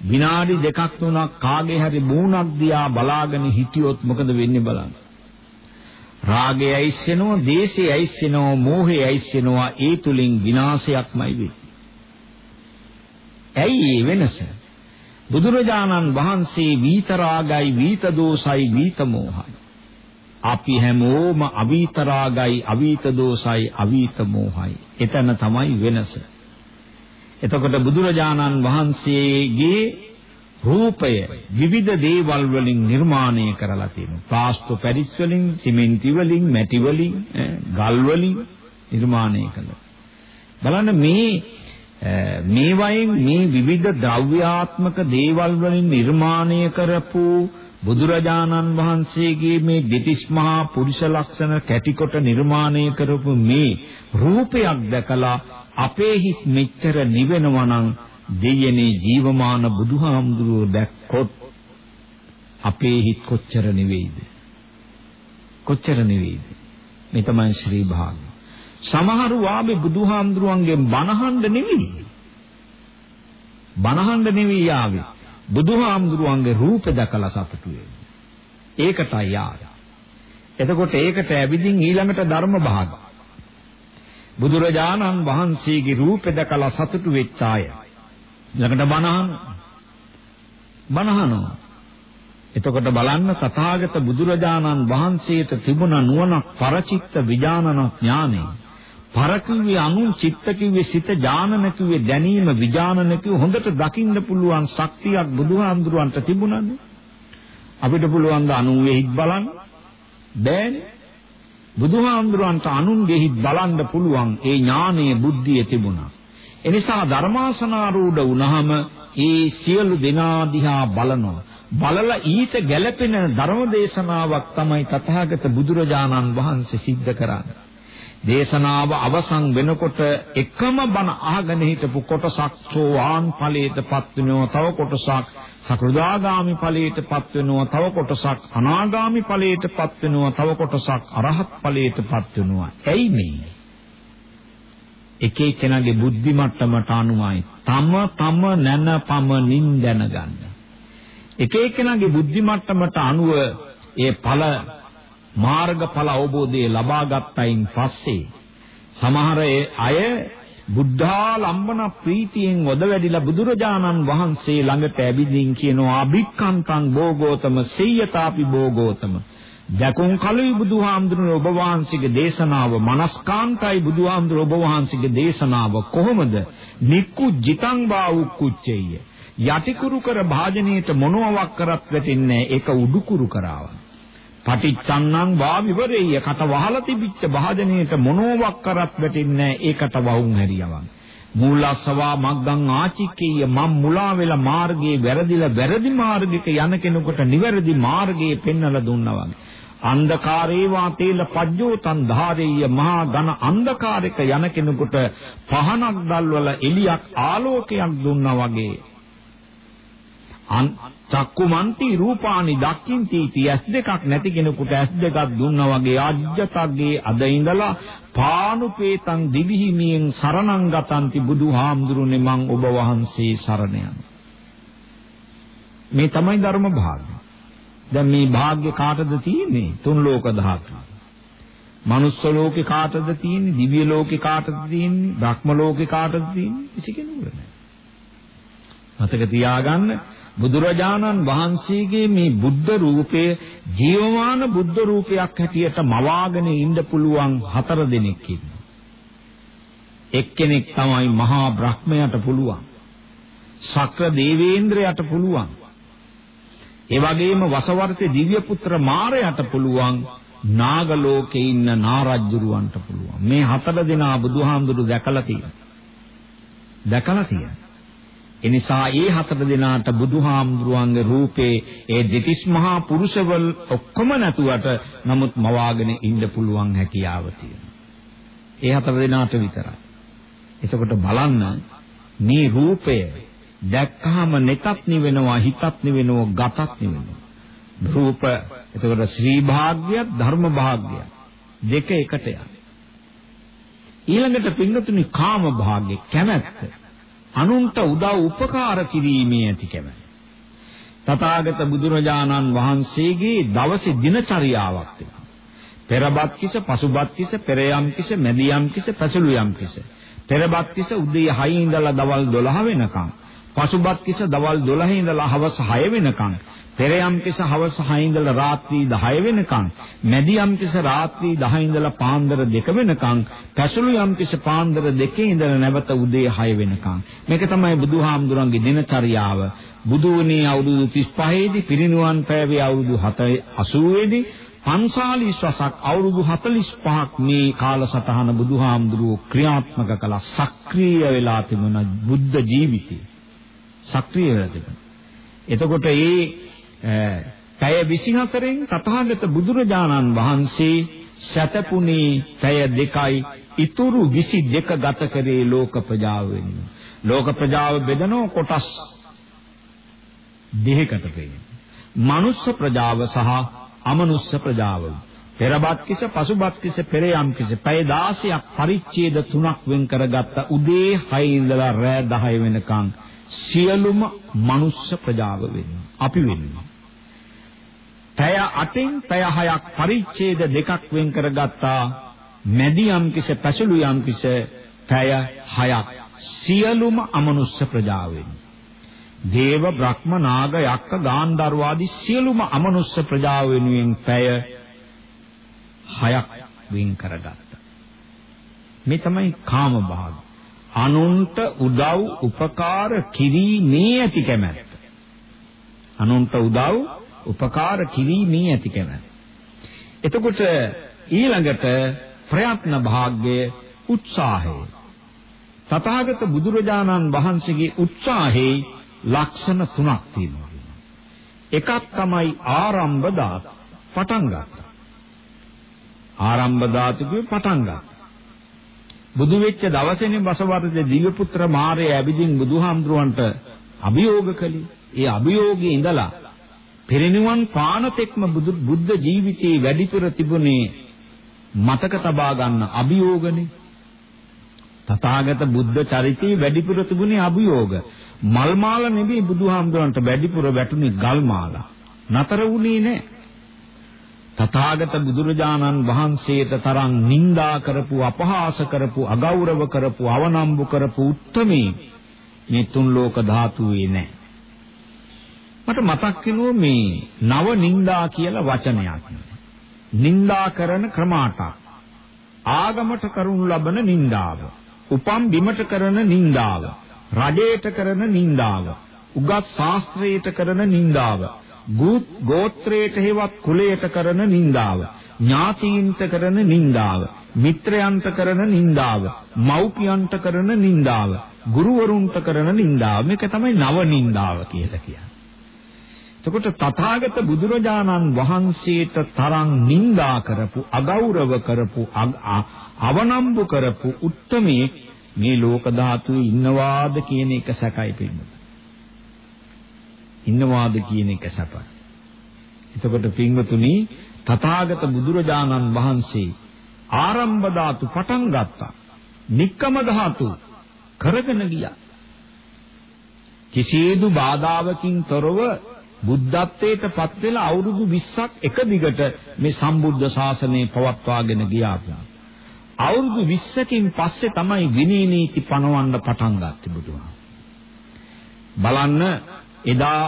විනාඩි දෙකක් තුනක් කාගේ හරි මූණක් දිහා බලාගෙන හිටියොත් මොකද වෙන්නේ බලන්න. රාගය ඇයිස්සෙනවා, දේශය ඇයිස්සෙනවා, මෝහය ඇයිස්සෙනවා. ඒ තුලින් විනාශයක්මයි වෙන්නේ. ඇයි වෙනස? බුදුරජාණන් වහන්සේ වීත රාගයි, වීත දෝසයි, වීත මෝහයි. අපි හැමෝම අවීත රාගයි, අවීත දෝසයි, අවීත මෝහයි. එතන තමයි වෙනස. එතකොට බුදුරජාණන් වහන්සේගේ රූපය විවිධ දේවල් වලින් නිර්මාණය කරලා තියෙනවා. ප්ලාස්ටර් පැරිස් වලින්, සිමෙන්ති වලින්, මැටි වලින්, ගල් වලින් නිර්මාණය කළා. බලන්න මේ මේ වයින් මේ විවිධ ද්‍රව්‍යාත්මක දේවල් වලින් නිර්මාණය කරපු බුදුරජාණන් වහන්සේගේ මේ දෙතිස් මහා පුරුෂ ලක්ෂණ කැටිකොට නිර්මාණය කරපු මේ රූපයක් දැකලා අපේ හිත් මෙච්චර නිවෙනවා නම් දෙයනේ ජීවමාන බුදුහාමුදුරුවෝ දැක්කොත් අපේ හිත් කොච්චර නිවේද? කොච්චර නිවේද? මේ තමයි ශ්‍රී භාගය සමහරු වාගේ බුදුහාමුදුරුවන්ගෙන් බණහඬ නෙවෙයි. බණහඬ නෙවෙයි යාවේ බුදුහාමුදුරුවන්ගේ රූප දැකලා සතුටු වෙන්නේ ඒකටයි යාවේ එතකොට ඒකට ඇවිදින් ඊළඟට ධර්ම භාගය බුදුරජාණන් වහන්සේගේ රූපේ දැකලා සතුටු වෙච්ච අය. ළඟට බණහන. බණහනවා එතකොට බලන්න තථාගත බුදුරජාණන් වහන්සේට තිබුණ නුවණක් පරචිත්ත විඥානන ඥානෙ පරකිව්වේ අනුන් චිත්ත කිව්වේ සිත ඥානන කිව්වේ දැනීම විඥානන කිව්වේ හොඳට දකින්න පුළුවන් ශක්තියක් බුදුහාමුදුරන්ට තිබුණානේ අපිට පුළුවන් ද අනුන්ගේ හිත් බලන්න බෑනේ බුදුහාමුදුරන්ට අනුන්ගේ හිත් බලන්න පුළුවන් ඒ ඥානයේ බුද්ධිය තිබුණා එනිසා ධර්මාසනාරූඪ වුණාම ඒ සියලු දෙනා දිහා බලනවා. බලලා ඊට ගැළපෙන ධර්ම දේශනාවක් තමයි තථාගත බුදුරජාණන් වහන්සේ සිද්ධ කරන්නේ. දේශනාව අවසන් වෙනකොට එකම බණ අහගෙන හිටපු කොටසක් සෝවාන් ඵලයටපත් වෙනවා තව කොටසක්. සකෘදාගාමි ඵලයටපත් වෙනවා තව කොටසක්. අනාගාමි ඵලයටපත් වෙනවා තව කොටසක්. අරහත් ඵලයටපත් වෙනවා. එයි මේ? එක එක්කෙනාගේ බුද්ධි මට්ටමට අනුවයි. තම තම නැන පමනින් දැනගන්න. එක එක්කෙනාගේ බුද්ධි මට්ටමට අනුව ඒ ඵල මාර්ගඵල අවබෝධය ලබා ගත්තයින් පස්සේ සමහර අය බුද්ධාලම්බන ප්‍රීතියෙන් වද වැඩිලා බුදුරජාණන් වහන්සේ ළඟට ඇවිදින් කියනවා අභික්ඛන්තං භෝගෝතම සේයතාපි භෝගෝතම. දැකුම් කලුයි බුදුහාමුදුරනේ ඔබ වහන්සේගේ දේශනාව මනස්කාන්තයි බුදුහාමුදුර ඔබ වහන්සේගේ දේශනාව. කොහොමද? නික්කු ජිතං වා උක්කුච්චෙය යටිකුරු කර භාජනයේට මොනවක් කරත් වැටෙන්නේ ඒක උඩුකුරු කරාව පටිච්චන්නං වා විවරෙය කට වහලා තිබිච්ච භාජනයේට මොනවක් කරත් වැටෙන්නේ ඒකට වහුන් හැරියවන්. මූලස්සවා මග්ගං ආචිකේය මම් මුලා වෙලා මාර්ගයේ වැරදිලා වැරදි මාර්ගයක යන කෙනෙකුට නිවැරදි මාර්ගයේ පෙන්වලා දුන්නා වගේ අන්ධකාරේවා තේල පජ්ජෝතං ධාරේය. මහා ඝන අන්ධකාරයක යන කෙනෙකුට පහනක් දැල්වල එලියක් ආලෝකයක් දුන්නා වගේ. චක්කුමන්ති රූපානි දක්ඛින්ති තියස් දෙකක් නැති කෙනෙකුට ඇස් දෙකක් දුන්නා වගේ අජ්ජතග්ගේ අද ඉඳලා පානුපේතං දිවිහිමියෙන් සරණං ගතන්ති බුදුහාමුදුරනේ මං ඔබ වහන්සේ සරණ මේ තමයි ධර්ම භාගය දැන් මේ වාග්ය කාටද තියෙන්නේ? තුන් ලෝක ධාතු. මනුස්ස ලෝකේ කාටද තියෙන්නේ? දිව්‍ය ලෝකේ කාටද තියෙන්නේ? බ්‍රහ්ම ලෝකේ කාටද තියෙන්නේ? කිසි කෙනෙකුට නැහැ. මතක තියාගන්න බුදුරජාණන් වහන්සේගේ මේ බුද්ධ රූපය ජීවමාන බුද්ධ රූපයක් හැටියට මවාගෙන ඉන්න පුළුවන් හතර දෙනෙක් ඉන්නවා. එක්කෙනෙක් තමයි මහා බ්‍රහ්මයාට පුළුවන්. සක්‍ර දේවේන්ද්‍රයාට පුළුවන්. ඒ වගේම වසවර්ති දිව්‍ය පුත්‍ර මාරයට පුළුවන් නාග ලෝකේ ඉන්න නාරජ්ජුරුවන්ට පුළුවන්. මේ හතර දෙනා බුදුහාමුදුරු දැකලා තියෙනවා. දැකලා තියෙනවා. එනිසා ඒ හතර දෙනාට බුදුහාමුදුරුවන්ගේ රූපේ ඒ දෙතිස් මහා පුරුෂවල් ඔක්කොම නැතුවට නමුත් මවාගෙන ඉන්න පුළුවන් හැකියාව තියෙනවා. ඒ හතර දෙනාට විතරයි. එතකොට බලන්න මේ රූපය දැක්කහම netත් නිවෙනවා හිතත් නිවෙනවා ගතත් නිවෙනවා රූප එතකොට ශ්‍රී භාග්‍යයක් ධර්ම භාග්‍යයක් දෙක එකට යන ඊළඟට පින්නතුනි කාම භාග්‍ය කැමැත්ත අනුන්ට උදව් උපකාර කිරීමේ ඇති කැමැත්ත තථාගත බුදුරජාණන් වහන්සේගේ දවසේ දිනචරියාවක් තිබෙනවා පෙරබත් කිස පසුබත් කිස පෙරයම් කිස මැදියම් කිස පැසළුයම් කිස. පෙරබත් කිස උදේ 6 ඉඳලා දවල් 12 වෙනකම් පසුබත් කිස දවල් 12 ඉඳලා හවස 6 වෙනකන් පෙර යම් කිස හවස 6 ඉඳලා රාත්‍රී 10 වෙනකන් මැදි යම් කිස රාත්‍රී 10 ඉඳලා පාන්දර 2 වෙනකන් පැසළු යම් කිස පාන්දර 2 ඉඳලා නැවත උදේ 6 වෙනකන්. මේක තමයි බුදුහාමුදුරන්ගේ දිනචරියාව. බුදුවනේ අවුරුදු 35 දී පිරිනුවන් පෑවේ අවුරුදු 80 දී පන්සාලිස් වසක් අවුරුදු 45ක් මේ කාලසටහන බුදුහාමුදුරුවෝ ක්‍රියාත්මක කළ. සක්‍රීය වෙලා තිබුණ බුද්ධ ජීවිතය. සක්‍රීය වෙලා තිබුණා. එතකොට මේ පැය 24න් තථාගත බුදුරජාණන් වහන්සේ සතපුනේ පැය දෙකයි ඉතුරු 22 ගත කරේ ලෝක ප්‍රජාව වෙනුවෙන්. ලෝක ප්‍රජාව බෙදනෝ කොටස් දෙකකට වෙන්නේ. මනුස්ස ප්‍රජාව සහ අමනුස්ස ප්‍රජාව. පෙරබත් කිස පසුබත් කිස පෙර යම් කිස පැය 16ක් පරිච්ඡේද තුනක් වෙන් කරගත්ත උදේ 6 ඉඳලා රෑ 10 වෙනකන් සියලුම මනුස්ස ප්‍රජාව වෙන්නේ. අපි වෙන්නේ. පැය 8න් පැය 6ක් පරිච්ඡේද දෙකක් වෙන් කරගත්තා මැදි යම් කිස පැසළු යම් කිස පැය 6ක් සියලුම අමනුස්ස ප්‍රජාව වෙන්නේ. දේව බ්‍රහ්ම නාග යක්ක ගාන්ධර්ව ආදී සියලුම අමනුෂ්‍ය ප්‍රජාව වෙනුවෙන් පැය හයක් වින් කරගත්තා. මේ තමයි කාම භාග. අනුන්ට උදව් උපකාර කිරීමේ ඇති කැමැත්ත. අනුන්ට උදව් උපකාර කිරීමේ ඇති කැමැත්ත. එතකොට ඊළඟට ප්‍රයත්න භාග්ය උත්සාහය. තථාගත බුදුරජාණන් වහන්සේගේ උත්සාහේ ලක්ෂණ තුනක් තියෙනවා. එකක් තමයි ආරම්භ ධාතු. පටන් ගත්තා. ආරම්භ ධාතු කිව්වේ පටන් ගත්තා. බුදු වෙච්ච දවසේනේ බසවර්ධ දිව්‍ය පුත්‍ර මාරය ඇවිදින් බුදුහාමුදුරන්ට අභියෝග කළේ. ඒ අභියෝගයේ ඉඳලා පිරිනිවන් පානතෙක්ම බුද්ධ ජීවිතයේ වැඩිපුර තිබුණේ මතක තබා ගන්න අභියෝගනේ. තථාගත බුද්ධ චරිතී වැඩිපුර තිබුණේ අභියෝග. මල් මාලා නෙමෙයි බුදුහාමුදුරන්ට වැඩිපුර වැටුනේ ගල් මාලා. නතර වුණේ නැහැ. තථාගත බුදුරජාණන් වහන්සේට තරම් නිඳා කරපු අපහාස කරපු අගෞරව කරපු අවනම්බු කරපු උත්තමී මේ තුන් ලෝක ධාතුවේ නැහැ. මට මතක් වෙනවා මේ නව නිඳා කියලා වචනයක්. නිඳා කරන ක්‍රමාටක්. ආගමට කරුණු ලබන නිඳාව. උපම් බිමට කරන නිඳාව. රජයට කරන නින්දාව, උගත් ශාස්ත්‍රයට කරන නින්දාව, ගෝත්‍රයට හේවත් කුලයට කරන නින්දාව, ඥාතීන්ට කරන නින්දාව, මිත්‍රයන්ට කරන නින්දාව, මව්පියන්ට කරන නින්දාව, ගුරුවරුන්ට කරන නින්දාව. මේක තමයි නව නින්දාව කියලා කියන්නේ. එතකොට තථාගත බුදුරජාණන් වහන්සේට තරම් නිඳා කරපු අගෞරව කරපු අවනම්බු කරපු උත්තමී මේ ලෝක ධාතුවේ ඉන්නවාද කියන එක සැකයි පින්නත. ඉන්නවාද කියන එක සැපයි. එතකොට පින්වතුනි තථාගත බුදුරජාණන් වහන්සේ ආරම්භ ධාතු පටන් ගත්තා. නික්කම ධාතු කරගෙන ගියා. කිසිදු බාධාවකින් තොරව බුද්ධත්වයට පත් වෙලා අවුරුදු 20ක් එක දිගට මේ සම්බුද්ධ ශාසනය පවත්වාගෙන ගියා. අවුරුදු 20කින් පස්සේ තමයි විනය නීති පනවන්න පටන් ගත්තේ බුදුහාම. බලන්න එදා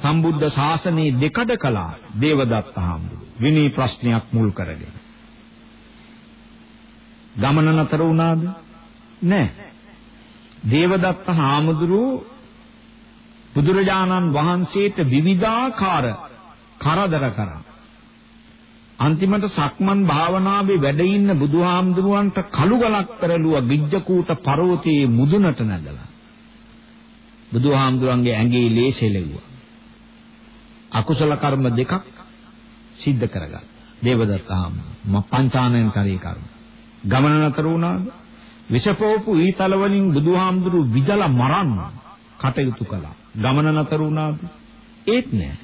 සම්බුද්ධ ශාසනයේ දෙකඩ කළා දේවදත්ත හාමුදුරුවෝ. විනී ප්‍රශ්නයක් මුල් කරගෙන. ගමන නතර වුණාද? නැහැ. දේවදත්ත හාමුදුරුවෝ බුදුරජාණන් වහන්සේට විවිධාකාර කරදර කරා. අන්තිමට සක්මන් භාවනාවේ වැඩ ඉන්න බුදුහාමුදුරුවන්ට කළු ගලක් පෙරළුවා ගිජ්ජකූට පර්වතයේ මුදුනට නැගලා. බුදුහාමුදුරන්ගේ ඇඟේ ලේසෙලෙව්වා. අකුසල කර්ම දෙකක් සිද්ධ කරගත්තා. දේවදත්ත හාමුදුරුවෝ පංචානනතරී කර්ම. ගමන නතර වුණාද? විෂපෝපු ඊතල වලින් බුදුහාමුදුරුවෝ විදලා මරන්න කටයුතු කළා. ගමන නතර වුණාද? ඒත් නෑ.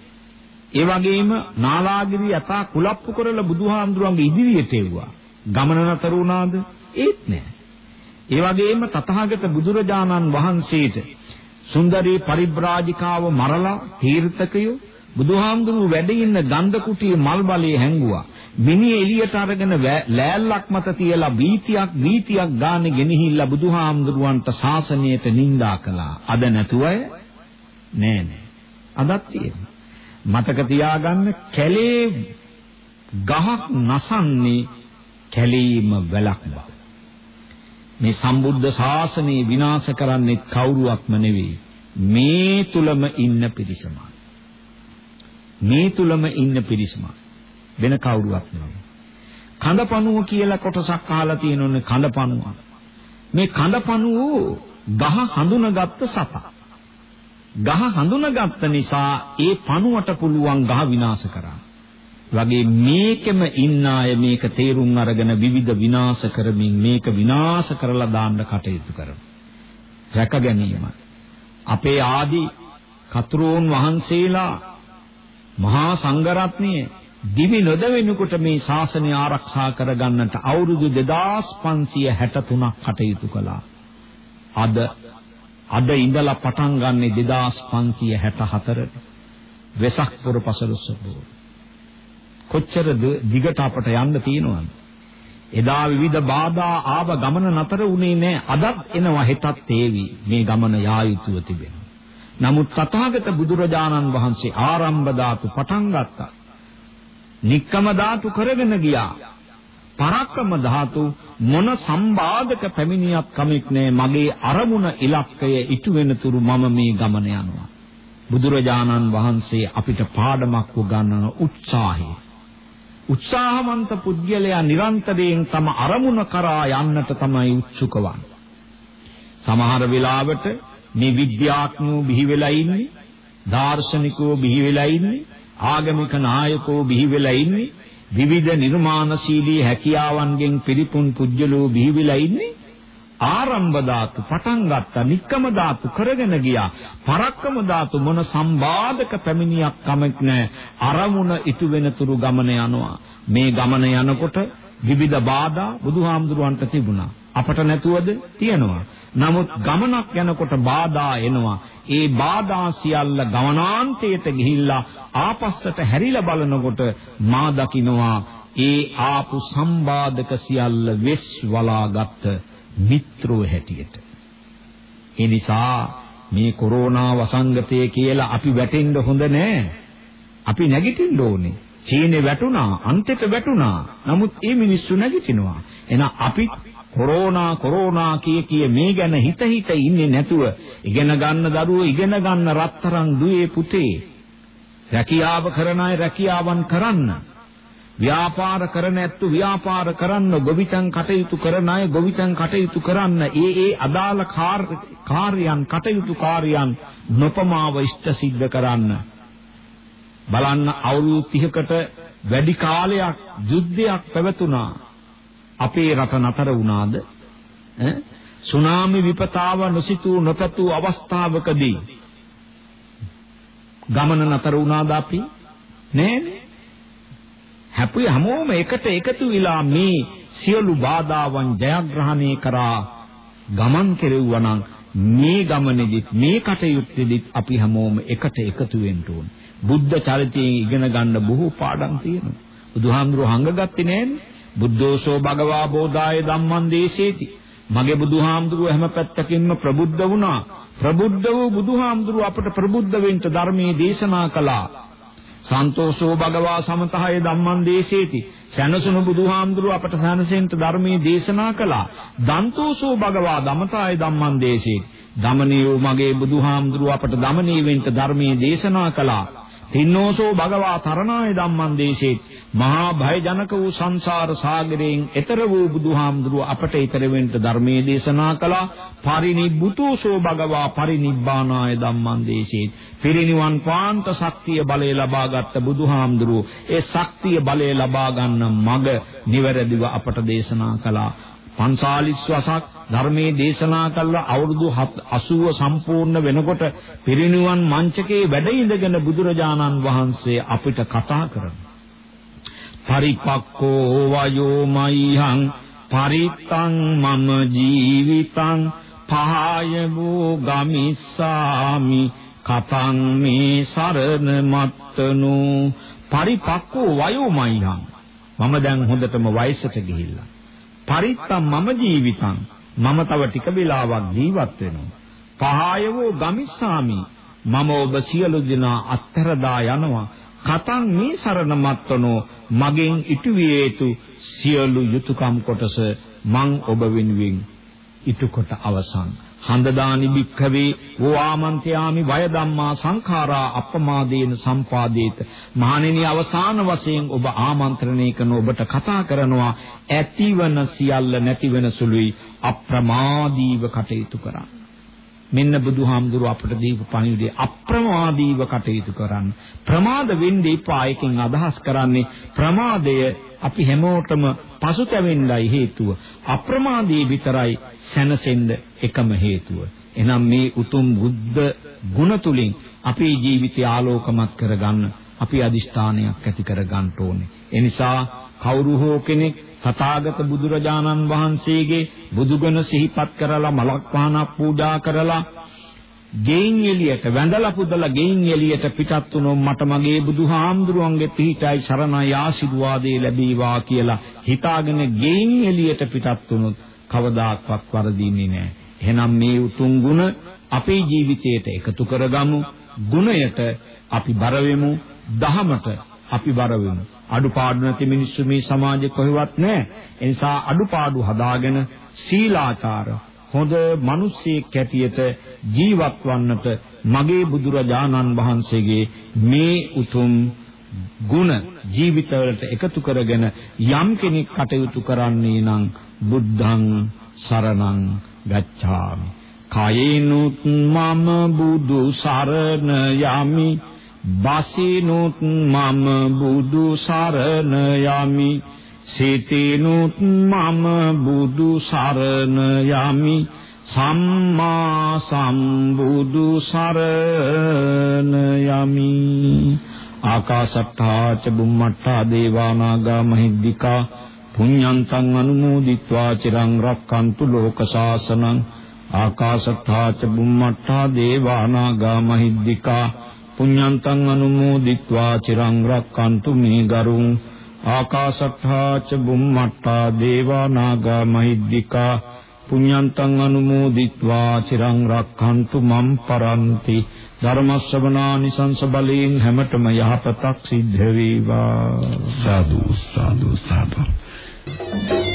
ඒ වගේම නාලාගිරි යථා කුලප්පු කරලා බුදුහාමුදුරන්ගේ ඉදිරියට එව්වා. ගමන නතර වුණාද? ඒත් නෑ. ඒ වගේම තථාගත බුදුරජාණන් වහන්සේට සුන්දරී පරිබ්‍රාජිකාව මරලා තීර්ථකයෝ බුදුහාමුදුරුවෝ වැඩ ඉන්න ගන්ධ කුටියේ මල් බලයේ හැංගුවා. මිනිහ එළියට අරගෙන ලෑල්ලක් මත තියලා බීතියක් බීතියක් ගානේ ගෙනහිල්ලා බුදුහාමුදුරුවන්ට ශාසනයට නිඳා කළා. අද නැතුවය නෑ නෑ. අදත් තියෙනවා. මතක තියාගන්න කැලේ ගහක් නසන්නේ කැලීම වැලක් බව. මේ සම්බුද්ධ ශාසනය විනාශ කරන්නේ කවුරුවක්ම නෙවෙයි. මේ තුලම ඉන්න පිරිසම. මේ තුලම ඉන්න පිරිසම. වෙන කවුරුවක් නෙවෙයි. කඳපණුව කියලා කොටසක් අහලා තියෙනෝනේ කඳපණුව. මේ කඳපණුව ගහ හඳුනගත්ත සතා. ගහ හඳුනගත්ත නිසා ඒ පණුවට පුළුවන් ගහ විනාශ කරන්න. වගේ මේකෙම ඉන්න අය මේක තේරුම් අරගෙන විවිධ විනාශ කරමින් මේක විනාශ කරලා දාන්න කටයුතු කරනවා. රැක ගැනීම. අපේ ආදි කතුරුන් වහන්සේලා මහා සංඝරත්නයේ දිවි නොදවෙනකොට මේ ශාසනය ආරක්ෂා කරගන්නට අවුරුදු 2563ක් කටයුතු කළා. අද අද ඉඳලා පටන් ගන්නේ 2564 වෙසක් පුර පසළොස්වක. කොච්චර දිගට අපට යන්න තියෙනවද? එදා විවිධ බාධා ආව ගමන නතර වුණේ නැහැ. අදත් එනවා හෙටත් ඒවි. මේ ගමන යා යුතුව තිබෙනවා. නමුත් තථාගත බුදුරජාණන් වහන්සේ ආරම්භ ධාතු පටන් ගත්තා. නික්කම ධාතු කරගෙන ගියා. පරක්කම ධාතු මොන සම්බාධක පැමිණියක් කමක් නෑ මගේ අරමුණ ඉලක්කය ඉටු වෙනතුරු මම මේ ගමන යනවා. බුදුරජාණන් වහන්සේ අපිට පාඩමක් උගන්වන උත්සාහය උත්සාහවන්ත පුද්ගලයා නිරන්තරයෙන් තම අරමුණ කරා යන්නට තමයි උත්සුක සමහර වෙලාවට මේ විද්‍යාඥයෝ බිහි වෙලා ඉන්නේ, දාර්ශනිකයෝ බිහි වෙලා ඉන්නේ, ආගමික 나යකෝ බිහි වෙලා ඉන්නේ, විවිධ නිර්මාණශීලී හැකියාවන්ගෙන් පිරිපුන් පුජ්‍යලෝ බිහි වෙලා ඉන්නේ. ආරම්භ ධාතු පටන් ගත්තා නික්කම ධාතු කරගෙන ගියා. පරක්කම ධාතු මොන සම්බාධක පැමිණියක් කමක් නැහැ අරමුණ ඉටු වෙනතුරු ගමන යනවා. මේ ගමන යනකොට විවිධ බාධා බුදුහාමුදුරුවන්ට තිබුණා. අපට නැතුවද තියෙනවා නමුත් ගමනක් යනකොට බාධා එනවා ඒ බාධා සියල්ල ගමනාන්තයට ගිහිල්ලා ආපස්සට හැරිලා බලනකොට මා දකින්නවා ඒ ආපු සම්බාධක සියල්ල වෙස් වලාගත් මිත්‍රෝ හැටියට. ඒ නිසා මේ කොරෝනා වසංගතය කියලා අපි වැටෙන්න හොඳ නෑ. අපි නැගිටින්න ඕනේ. චීනේ වැටුණා, අන්තයට වැටුණා. නමුත් මේ මිනිස්සු නැගිටිනවා. එහෙනම් අපි කොරෝනා කොරෝනා කිය කිය මේ ගැන හිත හිත ඉන්නේ නැතුව ඉගෙන ගන්න දරුවෝ ඉගෙන ගන්න රත්තරන් දුවේ පුතේ. රැකියාව කරන අය රැකියාවන් කරන්න. ව්‍යාපාර කරන ඇත්තු ව්‍යාපාර කරන්න ගොවිතැන් කටයුතු කරන අය ගොවිතැන් කටයුතු කරන්න. ඒ ඒ අදාළ කාර්යයන් කටයුතු කාර්යයන් නොපමාව ඉෂ්ට සිද්ධ කරන්න. බලන්න අවුරුදු 30කට වැඩි කාලයක් යුද්ධයක් පැවතුණා. අපේ රට නතර වුණාද සුනාමි විපතාව නොසිතූ නොපැතූ අවස්ථාවකදී ගමන නතර වුණාද අපි නෑනේ හැපුවේ හැමෝම එකට එකතු වෙලා මේ සියලු බාධාවන් ජයග්‍රහණය කරා ගමන් කෙරෙව්වා නම් මේ ගමනේදීත් මේ කටයුත්තේදීත් අපි හැමෝම එකට එකතු වෙන්න ඕන. බුද්ධ චරිතයෙන් ඉගෙන ගන්න බොහෝ පාඩම් තියෙනවා. බුදුහාමුදුරුවෝ හංගගත්තේ නෑනේ. බුද්ධෝසෝ භගවා බෝධාය ධම්මං දේශේති. මගේ බුදුහාමුදුරුවෝ හැම පැත්තකින්ම ප්‍රබුද්ධ වුණා. ප්‍රබුද්ධ වූ බුදුහාමුදුරුවෝ අපට ප්‍රබුද්ධ වෙන්න ධර්මයේ දේශනා කළා. සන්තෝෂෝ භගවා සමතහය ධම්මං දේශේති. සැනසුණු බුදුහාමුදුරුව අපට සැනසෙන්න ධර්මයේ දේශනා කළා. දන්තෝෂෝ භගවා දමතාය ධම්මං දේශේති. දමනියෝ මගේ බුදුහාමුදුරුව අපට දමනී වෙන්න ධර්මයේ දේශනා කළා. තින්නෝසෝ භගවා තරණාය ධම්මං දේශේත් මහා භයජනක වූ සංසාර සාගරයෙන් එතර වූ බුදුහාමුදුරුව අපට ඊතර වෙන්න ධර්මයේ දේශනා කළා. පරිනිබ්බුතෝසෝ භගවා පරිනිබ්බානාය ධම්මං දේශේත් පිරිනිවන් පාන්ත ශක්තිය බලය ලබාගත් බුදුහාමුදුරුව ඒ ශක්තිය බලය ලබා ගන්න මඟ නිවැරදිව අපට දේශනා කළා. පන්සාලිස් වසක් ධර්මයේ දේශනා කළා. අවුරුදු 80 සම්පූර්ණ වෙනකොට පිරිනිවන් මංචකේ වැඩ ඉඳගෙන බුදුරජාණන් වහන්සේ අපිට කතා කරනවා. පරිපක්කෝ වයෝ මයිහං පරිත්තං මම ජීවිතං පහය වූ ගමිස්සාමි කතං මේ සරණ මත්තනු පරිපක්කෝ වයෝ මයිහං මම දැන් හොඳටම වයසට ගිහිල්ලා පරිත්තම් මම ජීවිතං මම තව ටික වෙලාවක් ජීවත් වෙනවා. පහයවෝ ගමිස්සාමි මම ඔබ සියලු දෙනා අත්හැරදා යනවා. කතං මේ සරණ මත්වනෝ මගෙන් ඉටු විය යුතු සියලු යුතුයකම් කොටස මං ඔබ වෙනුවෙන් ඉටු කොට අවසන්. හඳදානි භික්ඛවේ වෝ ආමන්ත්‍යාමි වය ධම්මා සංඛාරා අප්පමාදේන සම්පාදේත මහණෙනි අවසාන වශයෙන් ඔබ ආමන්ත්‍රණය කරන ඔබට කතා කරනවා ඇතිවන සියල්ල නැතිවන සුළුයි අප්‍රමාදීව කටයුතු කරන්න මෙන්න බුදුහාමුදුරුව අපට දීපු පණිවිඩය අප්‍රමාදීව කටයුතු කරන්න. ප්‍රමාද වෙන්න එපා. එකෙන් අදහස් කරන්නේ ප්‍රමාදය අපි හැමෝටම පසුතැවෙන්නයි හේතුව. අප්‍රමාදී විතරයි සැනසෙන්න එකම හේතුව. එහෙනම් මේ උතුම් බුද්ධ ගුණ තුලින් අපේ ජීවිතය ආලෝකමත් කරගන්න අපි අදිෂ්ඨානයක් ඇති කරගන්න ඕනේ. ඒ නිසා කවුරු හෝ කෙනෙක් තථාගත බුදුරජාණන් වහන්සේගේ බුදුගුණ සිහිපත් කරලා මලක් පහනක් පූජා කරලා ගෙයින් එළියට වැඳලා පුදලා ගෙයින් එළියට පිටත් වුණොත් මට මගේ බුදුහාමුදුරුවන්ගේ පිහිටයි සරණයි ආශිර්වාදේ ලැබේවා කියලා හිතාගෙන ගෙයින් එළියට පිටත් වුණොත් කවදාක්වත් වරදින්නේ නැහැ. එහෙනම් මේ උතුම් ගුණ අපේ ජීවිතයට එකතු කරගමු. ගුණයට අපි බර වෙමු. දහමට අපි බර වෙමු. අඩුපාඩු නැති මිනිස්සු මේ සමාජේ කොහෙවත් නැහැ. ඒ නිසා අඩුපාඩු හදාගෙන සීලාචාර හොඳ මිනිස්සෙක් හැටියට ජීවත් වන්නට මගේ බුදුරජාණන් වහන්සේගේ මේ උතුම් ගුණ ජීවිතවලට එකතු කරගෙන යම් කෙනෙක් කටයුතු කරන්නේ නම් බුද්ධං සරණං ගච්ඡාමි කයේනුත් මම බුදු සරණ යමි බසිනුත් මම බුදු සරණ යමි. සිතිනුත් මම බුදු සරණ යමි. සම්මා සම්බුදු සරණ යමි. ආකාශත්තා ච බුම්මත්තා දේවානාගා මහිද්దికා. පුඤ්ඤන්තං අනුමෝදිත්වා චිරං රක්칸තු ලෝක ශාසනං. ආකාශත්තා ච බුම්මත්තා දේවානාගා මහිද්దికා. පුඤ්ඤන්තං අනුමෝදිත්වා චිරං රක්칸තු මේ ගරුං ආකාශත්තා ච බුම්මත්තා දේවා නාග මහිද්దికා පුඤ්ඤන්තං අනුමෝදිත්වා චිරං රක්칸තු මම් පරන්ති ධර්ම ශ්‍රවණානි සංස බලයෙන් හැමතෙම යහපතක් සිද්ධ වේවා සාදු සාදු සාදු Thank you.